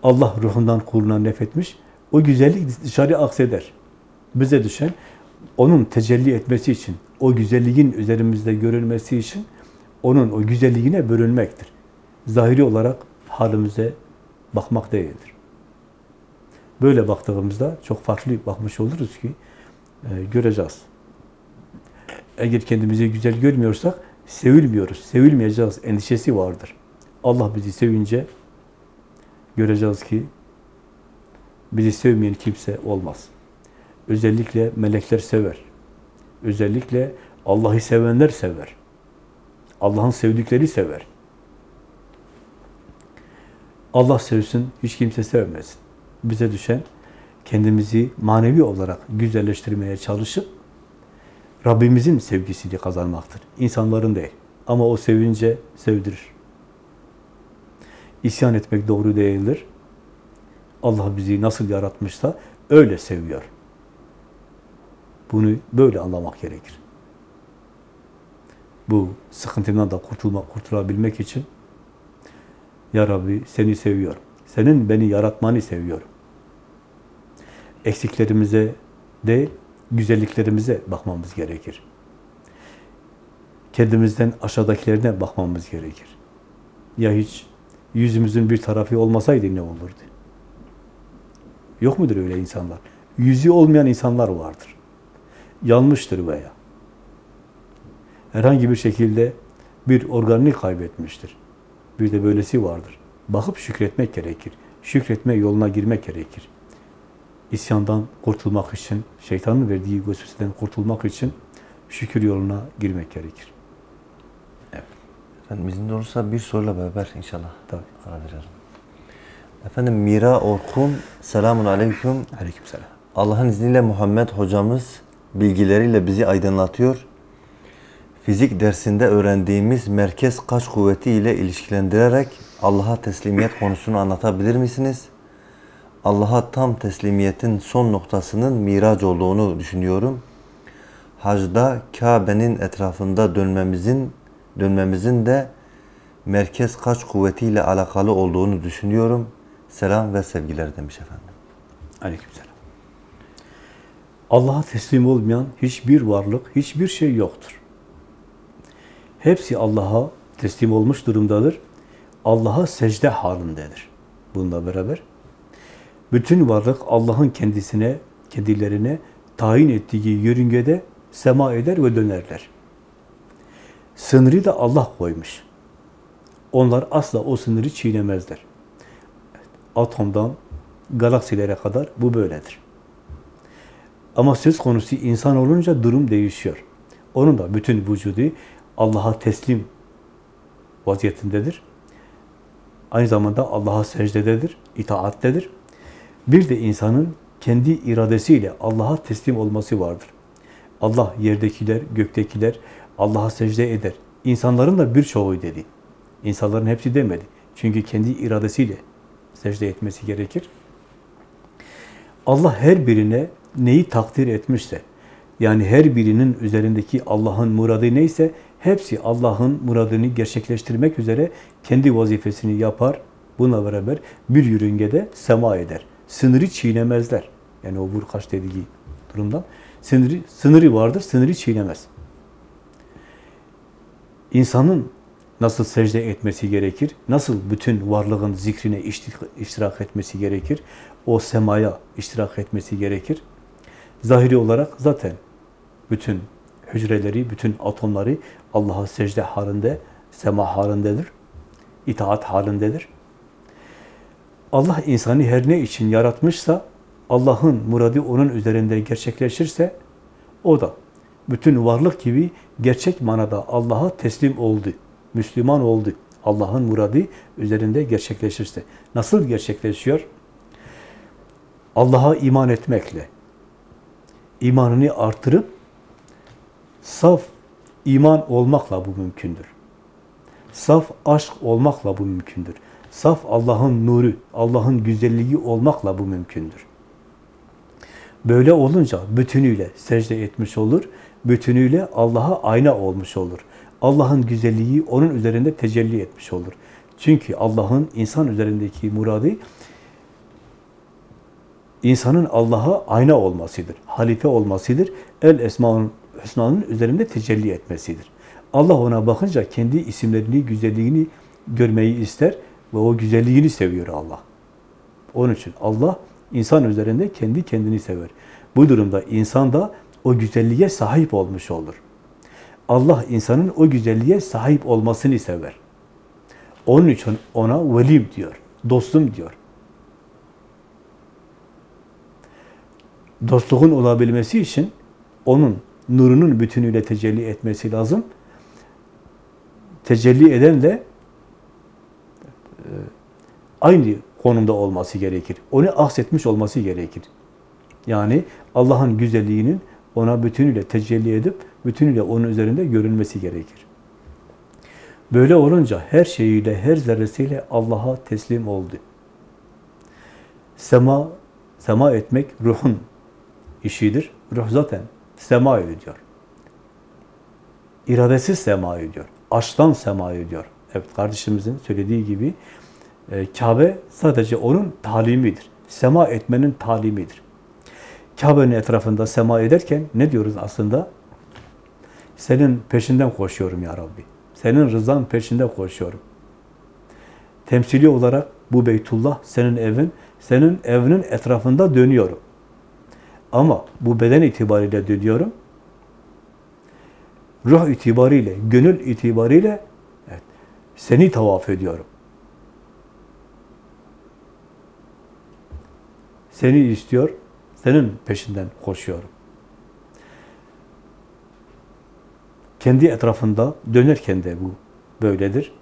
Allah ruhundan kuluna nefretmiş, o güzellik dışarı akseder. Bize düşen onun tecelli etmesi için, o güzelliğin üzerimizde görülmesi için onun o güzelliğine bölünmektir. Zahiri olarak halimize bakmak değildir. Böyle baktığımızda çok farklı bakmış oluruz ki e, göreceğiz. Eğer kendimizi güzel görmüyorsak sevilmiyoruz, sevilmeyeceğiz endişesi vardır. Allah bizi sevince göreceğiz ki bizi sevmeyen kimse olmaz. Özellikle melekler sever. Özellikle Allah'ı sevenler sever. Allah'ın sevdikleri sever. Allah sevsin, hiç kimse sevmesin. Bize düşen kendimizi manevi olarak güzelleştirmeye çalışıp Rabbimizin sevgisini kazanmaktır. İnsanların değil. Ama o sevince sevdirir. İsyan etmek doğru değildir. Allah bizi nasıl yaratmışsa öyle seviyor. Bunu böyle anlamak gerekir. Bu sıkıntından da kurtulmak, kurtulabilmek için Ya Rabbi seni seviyorum. Senin beni yaratmanı seviyorum. Eksiklerimize değil, güzelliklerimize bakmamız gerekir. Kendimizden aşağıdakilerine bakmamız gerekir. Ya hiç yüzümüzün bir tarafı olmasaydı ne olurdu? Yok mudur öyle insanlar? Yüzü olmayan insanlar vardır. Yanmıştır veya. Herhangi bir şekilde bir organını kaybetmiştir. Bir de böylesi vardır. Bakıp şükretmek gerekir. Şükretme yoluna girmek gerekir. İsyandan kurtulmak için, şeytanın verdiği vesveseden kurtulmak için şükür yoluna girmek gerekir. Efendim izin olursa bir soruyla beraber inşallah Tabii. ara verelim. Efendim Mira Orkun, selamun aleyküm. Aleykümselam. Allah'ın izniyle Muhammed hocamız bilgileriyle bizi aydınlatıyor. Fizik dersinde öğrendiğimiz merkez kaç kuvveti ile ilişkilendirerek Allah'a teslimiyet konusunu anlatabilir misiniz? Allah'a tam teslimiyetin son noktasının miraç olduğunu düşünüyorum. Hacda Kabe'nin etrafında dönmemizin dönmemizin de merkez kaç kuvvetiyle alakalı olduğunu düşünüyorum. Selam ve sevgiler demiş efendim. Aleykümselam. Allah'a teslim olmayan hiçbir varlık, hiçbir şey yoktur. Hepsi Allah'a teslim olmuş durumdadır. Allah'a secde halindedir. Bununla beraber bütün varlık Allah'ın kendisine, kendilerine tayin ettiği yörüngede sema eder ve dönerler. Sınırı da Allah koymuş. Onlar asla o sınırı çiğnemezler. Atomdan galaksilere kadar bu böyledir. Ama söz konusu insan olunca durum değişiyor. Onun da bütün vücudu Allah'a teslim vaziyetindedir. Aynı zamanda Allah'a secdededir, itaattedir. Bir de insanın kendi iradesiyle Allah'a teslim olması vardır. Allah yerdekiler, göktekiler Allah'a secde eder. İnsanların da birçoğu dedi. İnsanların hepsi demedi. Çünkü kendi iradesiyle secde etmesi gerekir. Allah her birine neyi takdir etmişse, yani her birinin üzerindeki Allah'ın muradı neyse, hepsi Allah'ın muradını gerçekleştirmek üzere kendi vazifesini yapar. Buna beraber bir yörüngede sema eder. Sınırı çiğnemezler. Yani o vurkaç dediği durumdan. Sınırı, sınırı vardır, sınırı çiğnemez. İnsanın nasıl secde etmesi gerekir, nasıl bütün varlığın zikrine iştirak etmesi gerekir, o semaya iştirak etmesi gerekir. Zahiri olarak zaten bütün hücreleri, bütün atomları Allah'a secde halinde, sema halindedir, itaat halindedir. Allah insanı her ne için yaratmışsa, Allah'ın muradı onun üzerinde gerçekleşirse, o da bütün varlık gibi gerçek manada Allah'a teslim oldu, Müslüman oldu. Allah'ın muradı üzerinde gerçekleşirse. Nasıl gerçekleşiyor? Allah'a iman etmekle, imanını artırıp, saf iman olmakla bu mümkündür. Saf aşk olmakla bu mümkündür. Saf Allah'ın nuru, Allah'ın güzelliği olmakla bu mümkündür. Böyle olunca bütünüyle secde etmiş olur, bütünüyle Allah'a ayna olmuş olur. Allah'ın güzelliği onun üzerinde tecelli etmiş olur. Çünkü Allah'ın insan üzerindeki muradı insanın Allah'a ayna olmasıdır, halife olmasıdır. El Esma'nın Hüsna'nın üzerinde tecelli etmesidir. Allah ona bakınca kendi isimlerini, güzelliğini görmeyi ister ve o güzelliğini seviyor Allah. Onun için Allah insan üzerinde kendi kendini sever. Bu durumda insan da o güzelliğe sahip olmuş olur. Allah insanın o güzelliğe sahip olmasını sever. Onun için ona velim diyor, dostum diyor. Dostluğun olabilmesi için onun nurunun bütünüyle tecelli etmesi lazım. Tecelli eden de e, aynı konumda olması gerekir. Onu aksetmiş olması gerekir. Yani Allah'ın güzelliğinin ona bütünüyle tecelli edip bütünüyle onun üzerinde görünmesi gerekir. Böyle olunca her şeyiyle, her zerresiyle Allah'a teslim oldu. Sema, sema etmek ruhun işidir. Ruh zaten sema ediyor. İradesiz sema ediyor. Aşktan sema ediyor. Evet kardeşimizin söylediği gibi e, Kabe sadece onun talimidir. Sema etmenin talimidir. Kabe'nin etrafında sema ederken ne diyoruz aslında? Senin peşinden koşuyorum ya Rabbi. Senin rızan peşinde koşuyorum. Temsili olarak bu Beytullah senin evin, senin evinin etrafında dönüyorum. Ama bu beden itibariyle dönüyorum. Ruh itibariyle, gönül itibariyle evet, seni tavaf ediyorum. Seni istiyor, senin peşinden koşuyorum. Kendi etrafında dönerken de bu böyledir.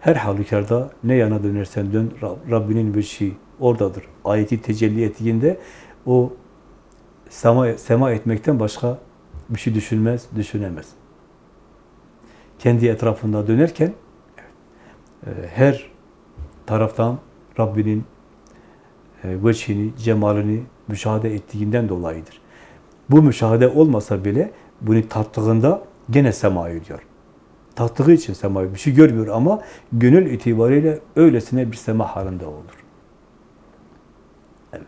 Her halükarda ne yana dönersen dön, Rab- Rabbinin bir şey oradadır. Ayeti tecelli ettiğinde o sema, sema etmekten başka bir şey düşünmez, düşünemez. Kendi etrafında dönerken e, her taraftan Rabbinin e, veçhini, cemalini müşahede ettiğinden dolayıdır. Bu müşahede olmasa bile bunu tattığında gene sema ediyor. Tattığı için sema ediyor. Bir şey görmüyor ama gönül itibariyle öylesine bir sema halinde olur. Evet.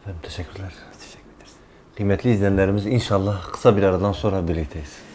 Efendim teşekkürler. Teşekkür ederiz. Kıymetli izleyenlerimiz inşallah kısa bir aradan sonra birlikteyiz.